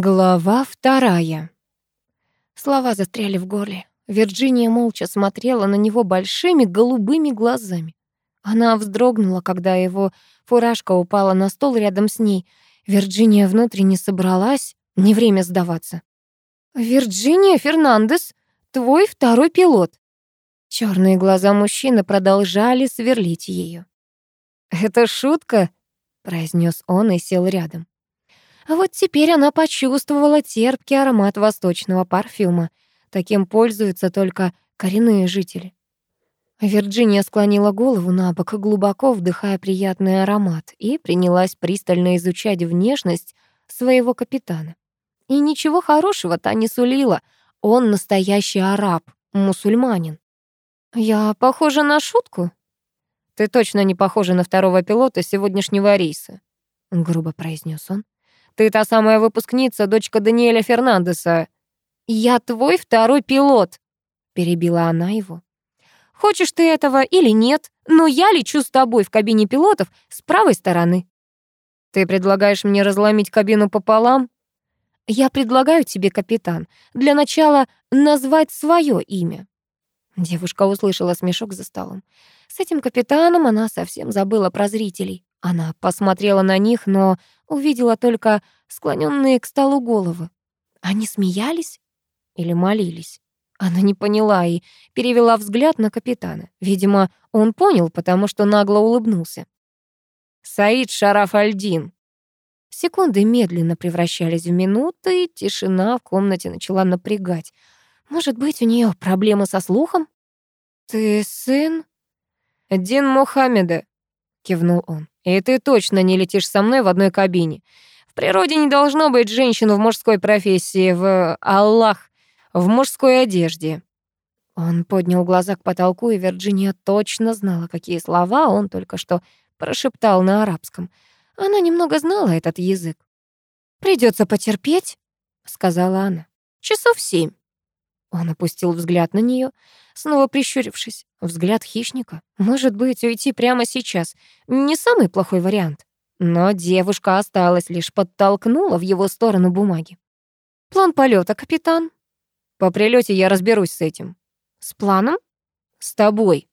Глава вторая. Слова застряли в горле. Вирджиния молча смотрела на него большими голубыми глазами. Она вздрогнула, когда его фуражка упала на стол рядом с ней. Вирджиния внутренне собралась, не время сдаваться. «Вирджиния Фернандес, твой второй пилот». Черные глаза мужчины продолжали сверлить ее. «Это шутка?» — произнес он и сел рядом. А вот теперь она почувствовала терпкий аромат восточного парфюма. Таким пользуются только коренные жители. Вирджиния склонила голову на бок, глубоко вдыхая приятный аромат, и принялась пристально изучать внешность своего капитана. И ничего хорошего та не сулила. Он настоящий араб, мусульманин. «Я похожа на шутку?» «Ты точно не похожа на второго пилота сегодняшнего рейса», — грубо произнес он. Ты та самая выпускница, дочка Даниэля Фернандеса. Я твой второй пилот, перебила она его. Хочешь ты этого или нет, но я лечу с тобой в кабине пилотов с правой стороны. Ты предлагаешь мне разломить кабину пополам? Я предлагаю тебе, капитан, для начала назвать свое имя. Девушка услышала смешок за столом. С этим капитаном она совсем забыла про зрителей. Она посмотрела на них, но увидела только склоненные к столу головы. Они смеялись или молились? Она не поняла и перевела взгляд на капитана. Видимо, он понял, потому что нагло улыбнулся. «Саид Шараф Альдин». Секунды медленно превращались в минуты, и тишина в комнате начала напрягать. Может быть, у нее проблемы со слухом? «Ты сын?» «Дин Мухаммеда», — кивнул он. И ты точно не летишь со мной в одной кабине. Природе не должно быть женщин в мужской профессии, в Аллах, в мужской одежде». Он поднял глаза к потолку, и Вирджиния точно знала, какие слова он только что прошептал на арабском. Она немного знала этот язык. Придется потерпеть», — сказала она. «Часов семь». Он опустил взгляд на нее, снова прищурившись. Взгляд хищника. Может быть, уйти прямо сейчас. Не самый плохой вариант. Но девушка осталась, лишь подтолкнула в его сторону бумаги. «План полета, капитан?» «По прилете я разберусь с этим». «С планом?» «С тобой».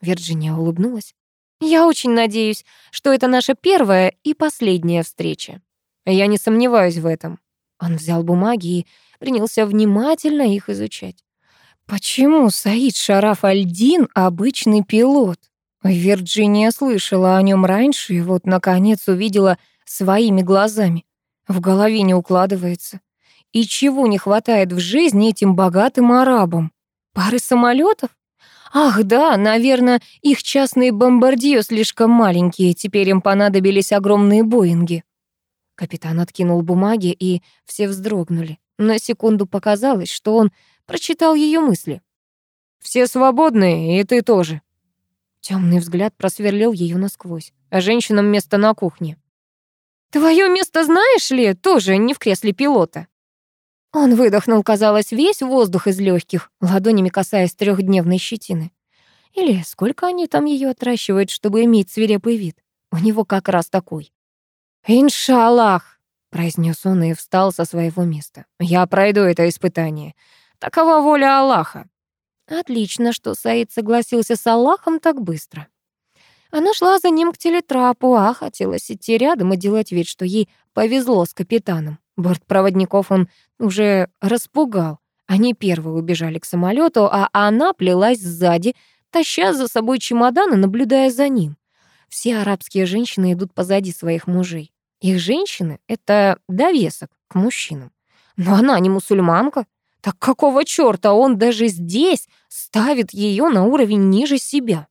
Вирджиния улыбнулась. «Я очень надеюсь, что это наша первая и последняя встреча». «Я не сомневаюсь в этом». Он взял бумаги и принялся внимательно их изучать. Почему Саид Шараф Альдин обычный пилот? Вирджиния слышала о нем раньше и вот, наконец, увидела своими глазами. В голове не укладывается. И чего не хватает в жизни этим богатым арабам? Пары самолетов? Ах, да, наверное, их частные бомбардио слишком маленькие, теперь им понадобились огромные Боинги. Капитан откинул бумаги, и все вздрогнули. На секунду показалось, что он прочитал ее мысли. «Все свободны, и ты тоже». Темный взгляд просверлил ее насквозь, а женщинам место на кухне. «Твое место, знаешь ли, тоже не в кресле пилота». Он выдохнул, казалось, весь воздух из легких, ладонями касаясь трехдневной щетины. Или сколько они там ее отращивают, чтобы иметь свирепый вид? У него как раз такой. «Иншаллах!» произнес он и встал со своего места. «Я пройду это испытание. Такова воля Аллаха». Отлично, что Саид согласился с Аллахом так быстро. Она шла за ним к телетрапу, а хотелось идти рядом и делать вид, что ей повезло с капитаном. Бортпроводников он уже распугал. Они первые убежали к самолету, а она плелась сзади, таща за собой чемодан и наблюдая за ним. Все арабские женщины идут позади своих мужей. Их женщины — это довесок к мужчинам. Но она не мусульманка. Так какого чёрта он даже здесь ставит её на уровень ниже себя?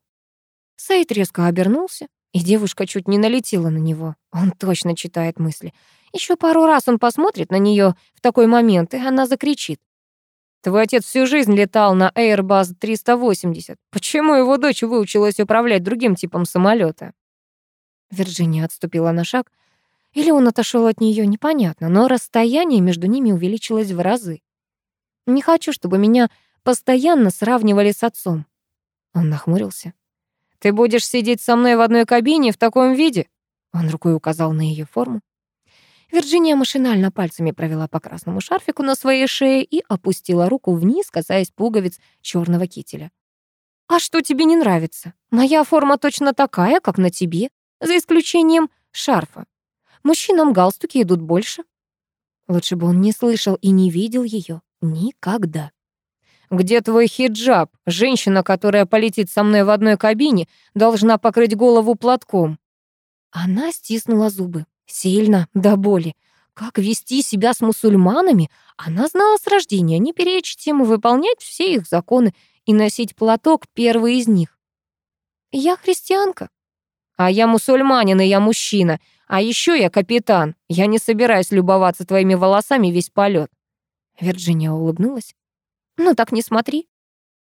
Саид резко обернулся, и девушка чуть не налетела на него. Он точно читает мысли. Ещё пару раз он посмотрит на неё в такой момент, и она закричит. Твой отец всю жизнь летал на Airbus 380. Почему его дочь выучилась управлять другим типом самолета? Вирджиния отступила на шаг, или он отошел от нее, непонятно, но расстояние между ними увеличилось в разы. Не хочу, чтобы меня постоянно сравнивали с отцом. Он нахмурился. «Ты будешь сидеть со мной в одной кабине в таком виде?» Он рукой указал на ее форму. Вирджиния машинально пальцами провела по красному шарфику на своей шее и опустила руку вниз, касаясь пуговиц черного кителя. «А что тебе не нравится? Моя форма точно такая, как на тебе, за исключением шарфа. Мужчинам галстуки идут больше». Лучше бы он не слышал и не видел ее никогда. «Где твой хиджаб? Женщина, которая полетит со мной в одной кабине, должна покрыть голову платком». Она стиснула зубы. Сильно, до боли. Как вести себя с мусульманами, она знала с рождения, не перечить ему выполнять все их законы и носить платок первый из них. «Я христианка». «А я мусульманин, и я мужчина. А еще я капитан. Я не собираюсь любоваться твоими волосами весь полет. Вирджиния улыбнулась. «Ну так не смотри».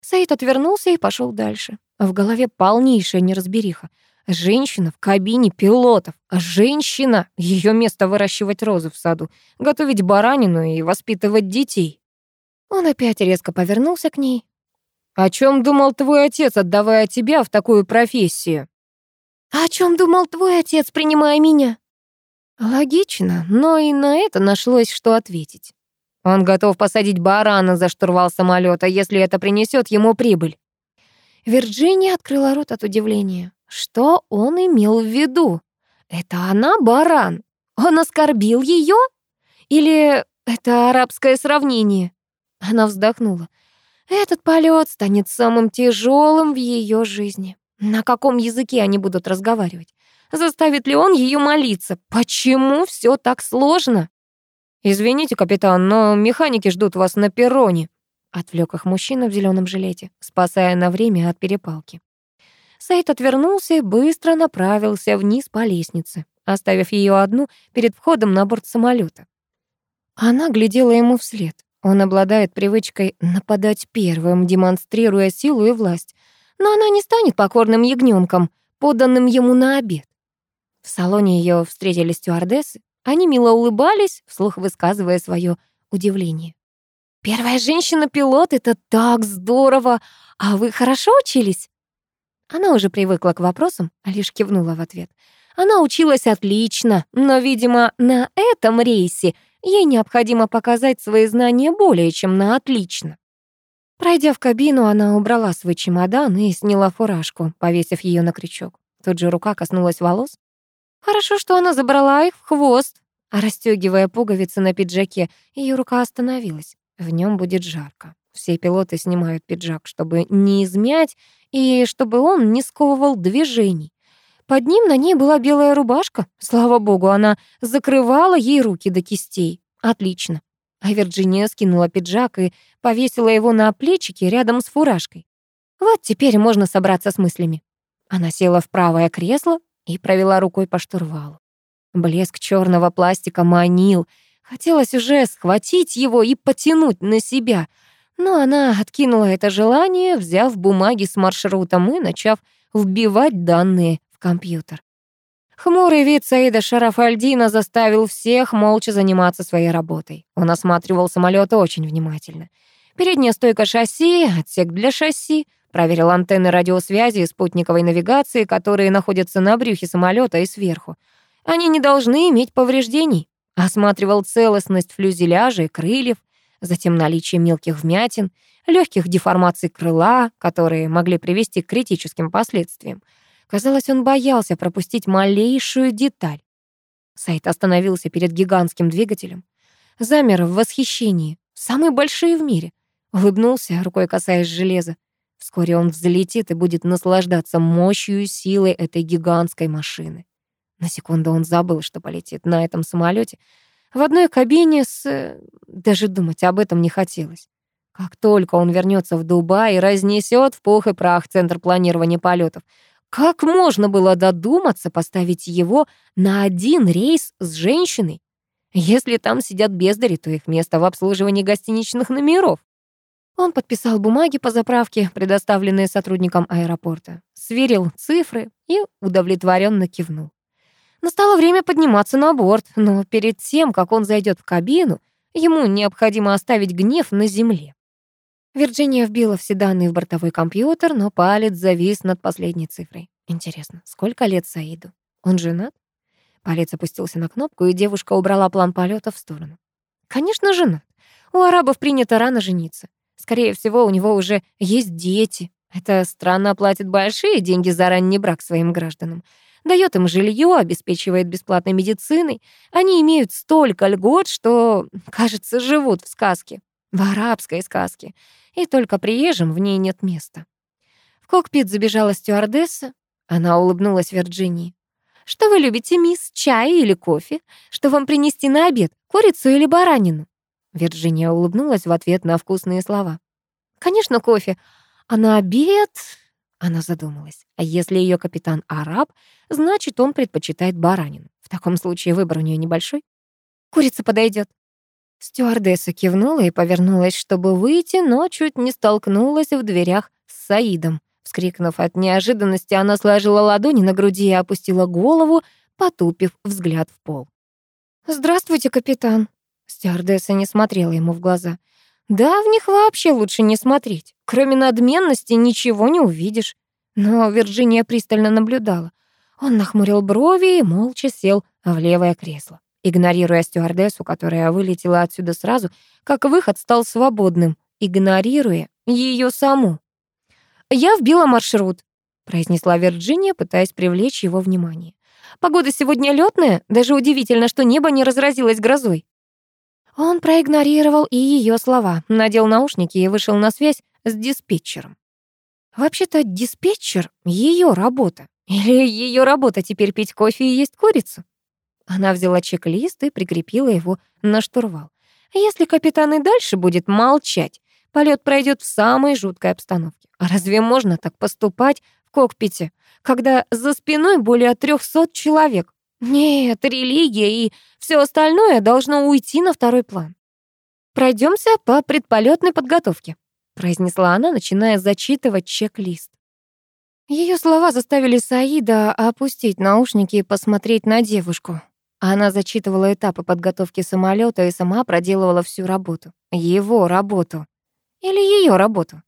Саид отвернулся и пошел дальше. В голове полнейшая неразбериха. Женщина в кабине пилотов. Женщина! Ее место выращивать розы в саду, готовить баранину и воспитывать детей. Он опять резко повернулся к ней. «О чем думал твой отец, отдавая тебя в такую профессию?» «А о чем думал твой отец, принимая меня?» Логично, но и на это нашлось, что ответить. Он готов посадить барана за штурвал самолета, если это принесет ему прибыль. Вирджиния открыла рот от удивления. Что он имел в виду? Это она баран? Он оскорбил ее? Или это арабское сравнение? Она вздохнула. Этот полет станет самым тяжелым в ее жизни. На каком языке они будут разговаривать? Заставит ли он ее молиться? Почему все так сложно? «Извините, капитан, но механики ждут вас на перроне», отвлек их мужчина в зеленом жилете, спасая на время от перепалки. Сейд отвернулся и быстро направился вниз по лестнице, оставив ее одну перед входом на борт самолета. Она глядела ему вслед. Он обладает привычкой нападать первым, демонстрируя силу и власть. Но она не станет покорным ягненком, поданным ему на обед. В салоне ее встретили стюардессы, они мило улыбались, вслух высказывая свое удивление. «Первая женщина-пилот — это так здорово! А вы хорошо учились?» Она уже привыкла к вопросам, а лишь кивнула в ответ. Она училась отлично, но, видимо, на этом рейсе ей необходимо показать свои знания более чем на отлично. Пройдя в кабину, она убрала свой чемодан и сняла фуражку, повесив ее на крючок. Тут же рука коснулась волос, Хорошо, что она забрала их в хвост. А расстёгивая пуговицы на пиджаке, ее рука остановилась. В нем будет жарко. Все пилоты снимают пиджак, чтобы не измять и чтобы он не сковывал движений. Под ним на ней была белая рубашка. Слава богу, она закрывала ей руки до кистей. Отлично. А Вирджиния скинула пиджак и повесила его на плечики рядом с фуражкой. Вот теперь можно собраться с мыслями. Она села в правое кресло, и провела рукой по штурвалу. Блеск черного пластика манил. Хотелось уже схватить его и потянуть на себя. Но она откинула это желание, взяв бумаги с маршрутом и начав вбивать данные в компьютер. Хмурый вид Саида Шарафальдина заставил всех молча заниматься своей работой. Он осматривал самолет очень внимательно. Передняя стойка шасси, отсек для шасси, Проверил антенны радиосвязи и спутниковой навигации, которые находятся на брюхе самолета и сверху. Они не должны иметь повреждений. Осматривал целостность фюзеляжа и крыльев, затем наличие мелких вмятин, легких деформаций крыла, которые могли привести к критическим последствиям. Казалось, он боялся пропустить малейшую деталь. Сайт остановился перед гигантским двигателем. Замер в восхищении. Самые большие в мире. Улыбнулся, рукой касаясь железа. Вскоре он взлетит и будет наслаждаться мощью и силой этой гигантской машины. На секунду он забыл, что полетит на этом самолете в одной кабине с... Даже думать об этом не хотелось. Как только он вернется в Дубай и разнесет в пух и прах Центр планирования полетов, как можно было додуматься поставить его на один рейс с женщиной? Если там сидят бездари, то их место в обслуживании гостиничных номеров. Он подписал бумаги по заправке, предоставленные сотрудникам аэропорта, сверил цифры и удовлетворенно кивнул. Настало время подниматься на борт, но перед тем, как он зайдет в кабину, ему необходимо оставить гнев на земле. Вирджиния вбила все данные в бортовой компьютер, но палец завис над последней цифрой. Интересно, сколько лет Саиду? Он женат? Палец опустился на кнопку, и девушка убрала план полета в сторону. Конечно, женат. У арабов принято рано жениться. Скорее всего, у него уже есть дети. Эта страна платит большие деньги за ранний брак своим гражданам. Дает им жилье, обеспечивает бесплатной медициной. Они имеют столько льгот, что, кажется, живут в сказке. В арабской сказке. И только приезжим в ней нет места. В кокпит забежала стюардесса. Она улыбнулась Вирджинии. «Что вы любите, мисс? Чай или кофе? Что вам принести на обед? Курицу или баранину?» Вирджиния улыбнулась в ответ на вкусные слова. «Конечно, кофе. А на обед...» Она задумалась. А если ее капитан араб, значит, он предпочитает баранину. В таком случае выбор у нее небольшой. Курица подойдет. Стюардесса кивнула и повернулась, чтобы выйти, но чуть не столкнулась в дверях с Саидом. Вскрикнув от неожиданности, она сложила ладони на груди и опустила голову, потупив взгляд в пол. «Здравствуйте, капитан», Стюардесса не смотрела ему в глаза. Да, в них вообще лучше не смотреть. Кроме надменности ничего не увидишь. Но Вирджиния пристально наблюдала. Он нахмурил брови и молча сел в левое кресло, игнорируя стюардессу, которая вылетела отсюда сразу, как выход стал свободным, игнорируя ее саму. «Я вбила маршрут», — произнесла Вирджиния, пытаясь привлечь его внимание. «Погода сегодня лётная, даже удивительно, что небо не разразилось грозой». Он проигнорировал и ее слова, надел наушники и вышел на связь с диспетчером. Вообще-то диспетчер — ее работа. Или ее работа теперь пить кофе и есть курицу? Она взяла чек-лист и прикрепила его на штурвал. Если капитан и дальше будет молчать, полет пройдет в самой жуткой обстановке. А разве можно так поступать в кокпите, когда за спиной более трехсот человек? Нет, религия и все остальное должно уйти на второй план. Пройдемся по предполетной подготовке, произнесла она, начиная зачитывать чек-лист. Ее слова заставили Саида опустить наушники и посмотреть на девушку. Она зачитывала этапы подготовки самолета и сама проделывала всю работу. Его работу. Или ее работу.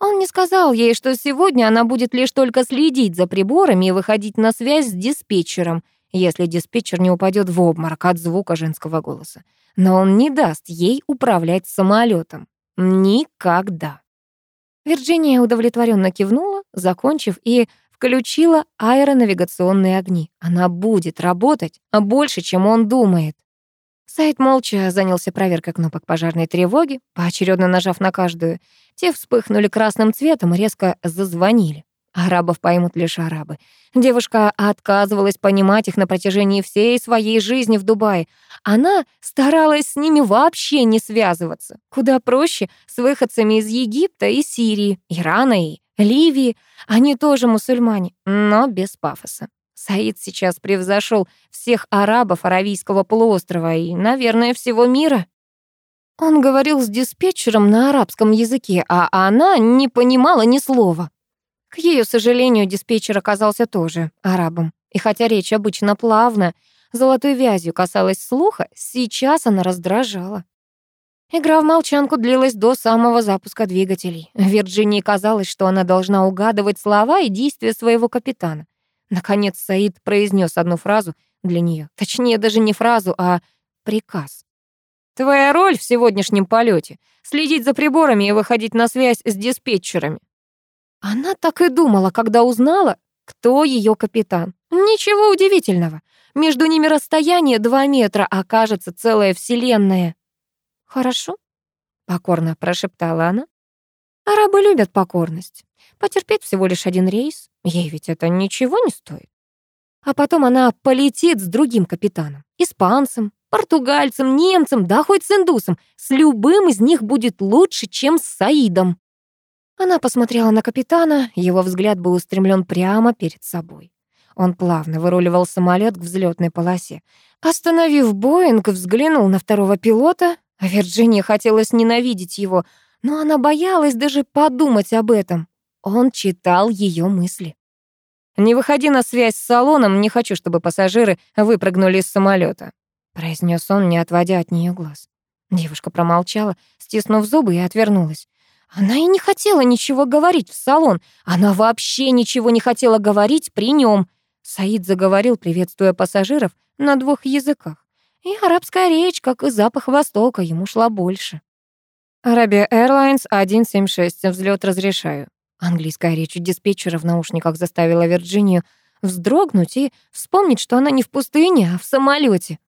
Он не сказал ей, что сегодня она будет лишь только следить за приборами и выходить на связь с диспетчером — если диспетчер не упадет в обморок от звука женского голоса. Но он не даст ей управлять самолетом. Никогда. Вирджиния удовлетворенно кивнула, закончив, и включила аэронавигационные огни. Она будет работать больше, чем он думает. Сайт молча занялся проверкой кнопок пожарной тревоги, поочередно нажав на каждую. Те вспыхнули красным цветом и резко зазвонили. Арабов поймут лишь арабы. Девушка отказывалась понимать их на протяжении всей своей жизни в Дубае. Она старалась с ними вообще не связываться. Куда проще с выходцами из Египта и Сирии, Ирана и Ливии. Они тоже мусульмане, но без пафоса. Саид сейчас превзошел всех арабов Аравийского полуострова и, наверное, всего мира. Он говорил с диспетчером на арабском языке, а она не понимала ни слова. К ее сожалению, диспетчер оказался тоже арабом. И хотя речь обычно плавно, золотой вязью касалась слуха, сейчас она раздражала. Игра в молчанку длилась до самого запуска двигателей. Вирджинии казалось, что она должна угадывать слова и действия своего капитана. Наконец Саид произнес одну фразу для нее, Точнее, даже не фразу, а приказ. «Твоя роль в сегодняшнем полете — следить за приборами и выходить на связь с диспетчерами. Она так и думала, когда узнала, кто ее капитан. Ничего удивительного. Между ними расстояние два метра, а кажется целая вселенная. «Хорошо», — покорно прошептала она. «Арабы любят покорность. Потерпеть всего лишь один рейс, ей ведь это ничего не стоит. А потом она полетит с другим капитаном, испанцем, португальцем, немцем, да хоть с индусом. С любым из них будет лучше, чем с Саидом. Она посмотрела на капитана, его взгляд был устремлен прямо перед собой. Он плавно выруливал самолет к взлетной полосе. Остановив Боинг, взглянул на второго пилота. Вирджинии хотелось ненавидеть его, но она боялась даже подумать об этом. Он читал ее мысли. «Не выходи на связь с салоном, не хочу, чтобы пассажиры выпрыгнули из самолета, произнес он, не отводя от нее глаз. Девушка промолчала, стиснув зубы и отвернулась. Она и не хотела ничего говорить в салон. Она вообще ничего не хотела говорить при нем. Саид заговорил, приветствуя пассажиров, на двух языках. И арабская речь, как и запах Востока, ему шла больше. «Арабия Airlines 176, взлет разрешаю». Английская речь диспетчера в наушниках заставила Вирджинию вздрогнуть и вспомнить, что она не в пустыне, а в самолете.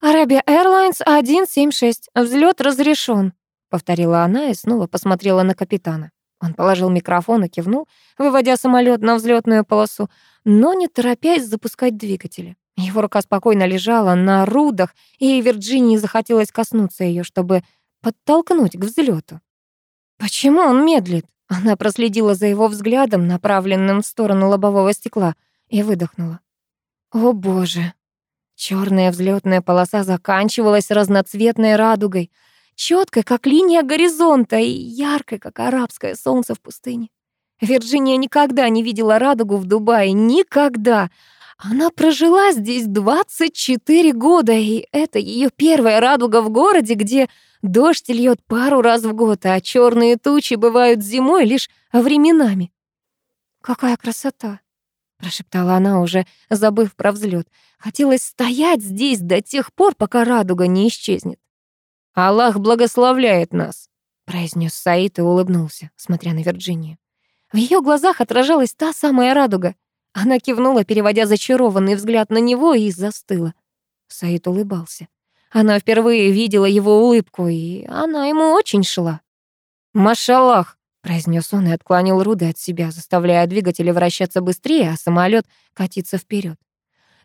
«Арабия Airlines 176, взлет разрешен», — повторила она и снова посмотрела на капитана. Он положил микрофон и кивнул, выводя самолет на взлетную полосу, но не торопясь запускать двигатели. Его рука спокойно лежала на рудах, и Вирджинии захотелось коснуться ее, чтобы подтолкнуть к взлету. Почему он медлит? Она проследила за его взглядом, направленным в сторону лобового стекла, и выдохнула. О боже! Черная взлетная полоса заканчивалась разноцветной радугой, четкой, как линия горизонта, и яркой, как арабское солнце в пустыне. Вирджиния никогда не видела радугу в Дубае, никогда. Она прожила здесь 24 года, и это ее первая радуга в городе, где дождь льет пару раз в год, а черные тучи бывают зимой лишь временами. «Какая красота!» — прошептала она, уже забыв про взлет. Хотелось стоять здесь до тех пор, пока радуга не исчезнет. «Аллах благословляет нас», — произнес Саид и улыбнулся, смотря на Вирджинию. В ее глазах отражалась та самая радуга. Она кивнула, переводя зачарованный взгляд на него, и застыла. Саид улыбался. Она впервые видела его улыбку, и она ему очень шла. «Машаллах!» — произнес он и отклонил руды от себя, заставляя двигатели вращаться быстрее, а самолет катиться вперед.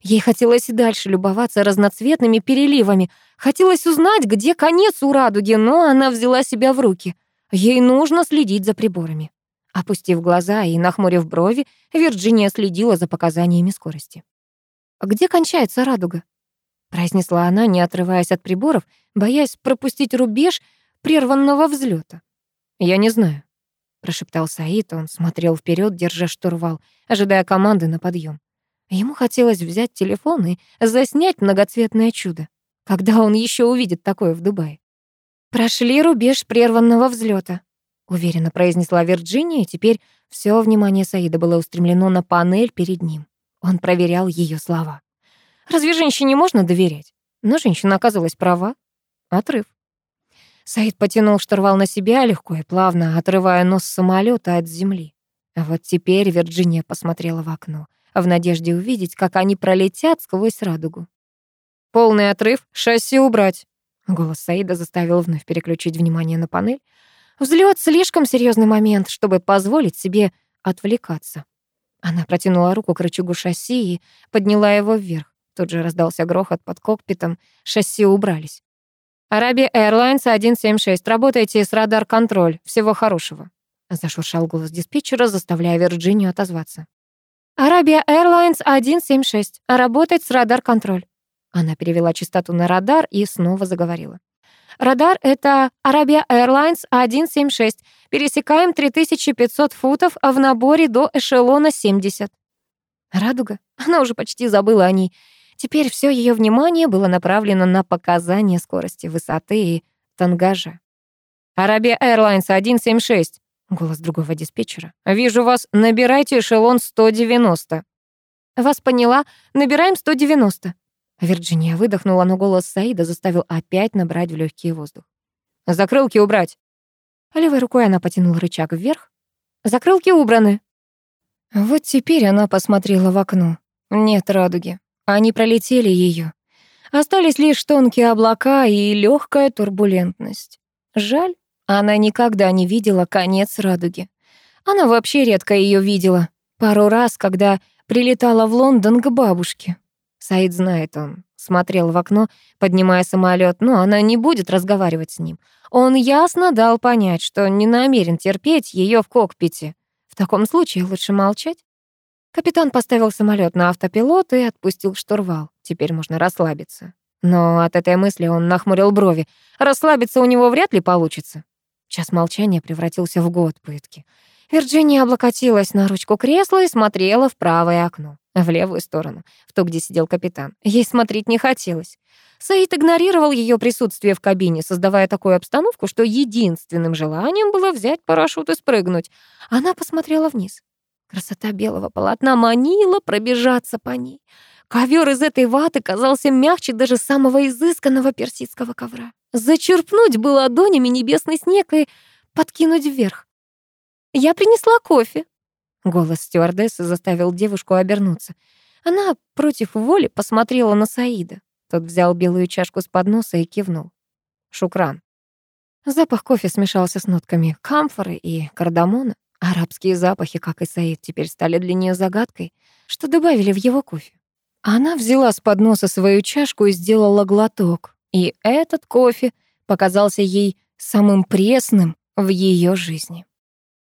Ей хотелось и дальше любоваться разноцветными переливами. Хотелось узнать, где конец у радуги, но она взяла себя в руки. Ей нужно следить за приборами. Опустив глаза и нахмурив брови, Вирджиния следила за показаниями скорости. «Где кончается радуга?» произнесла она, не отрываясь от приборов, боясь пропустить рубеж прерванного взлета. «Я не знаю», — прошептал Саид, он смотрел вперед, держа штурвал, ожидая команды на подъем. Ему хотелось взять телефон и заснять многоцветное чудо. Когда он еще увидит такое в Дубае? Прошли рубеж прерванного взлета, уверенно произнесла Вирджиния, и теперь все внимание Саида было устремлено на панель перед ним. Он проверял ее слова. Разве женщине можно доверять? Но женщина оказалась права. Отрыв. Саид потянул штурвал на себя легко и плавно, отрывая нос самолета от земли. А вот теперь Вирджиния посмотрела в окно в надежде увидеть, как они пролетят сквозь радугу. «Полный отрыв, шасси убрать!» Голос Саида заставил вновь переключить внимание на панель. Взлет слишком серьезный момент, чтобы позволить себе отвлекаться. Она протянула руку к рычагу шасси и подняла его вверх. Тут же раздался грохот под кокпитом, шасси убрались. «Арабия Airlines 176, работайте с радар-контроль. Всего хорошего», — зашуршал голос диспетчера, заставляя Вирджинию отозваться. Арабия Airlines 176. Работать с радар-контроль. Она перевела частоту на радар и снова заговорила. Радар — это Arabia Airlines 176. Пересекаем 3500 футов в наборе до эшелона 70. Радуга? Она уже почти забыла о ней. Теперь все ее внимание было направлено на показания скорости, высоты и тангажа. Arabia Airlines 176. Голос другого диспетчера. «Вижу вас. Набирайте эшелон 190». «Вас поняла. Набираем 190». Вирджиния выдохнула, но голос Саида заставил опять набрать в легкий воздух. «Закрылки убрать». Левой рукой она потянула рычаг вверх. «Закрылки убраны». Вот теперь она посмотрела в окно. Нет радуги. Они пролетели ее. Остались лишь тонкие облака и легкая турбулентность. Жаль, она никогда не видела конец радуги. Она вообще редко ее видела. Пару раз, когда прилетала в Лондон к бабушке. Саид знает, он смотрел в окно, поднимая самолет, но она не будет разговаривать с ним. Он ясно дал понять, что не намерен терпеть ее в кокпите. В таком случае лучше молчать. Капитан поставил самолет на автопилот и отпустил штурвал. Теперь можно расслабиться. Но от этой мысли он нахмурил брови. Расслабиться у него вряд ли получится. Час молчания превратился в год пытки. Вирджиния облокотилась на ручку кресла и смотрела в правое окно, в левую сторону, в то, где сидел капитан. Ей смотреть не хотелось. Саид игнорировал ее присутствие в кабине, создавая такую обстановку, что единственным желанием было взять парашют и спрыгнуть. Она посмотрела вниз. Красота белого полотна манила пробежаться по ней. Ковер из этой ваты казался мягче даже самого изысканного персидского ковра. Зачерпнуть было ладонями небесный снег и подкинуть вверх. «Я принесла кофе», — голос стюардессы заставил девушку обернуться. Она против воли посмотрела на Саида. Тот взял белую чашку с подноса и кивнул. «Шукран». Запах кофе смешался с нотками камфоры и кардамона. Арабские запахи, как и Саид, теперь стали для нее загадкой, что добавили в его кофе. Она взяла с подноса свою чашку и сделала глоток. И этот кофе показался ей самым пресным в ее жизни.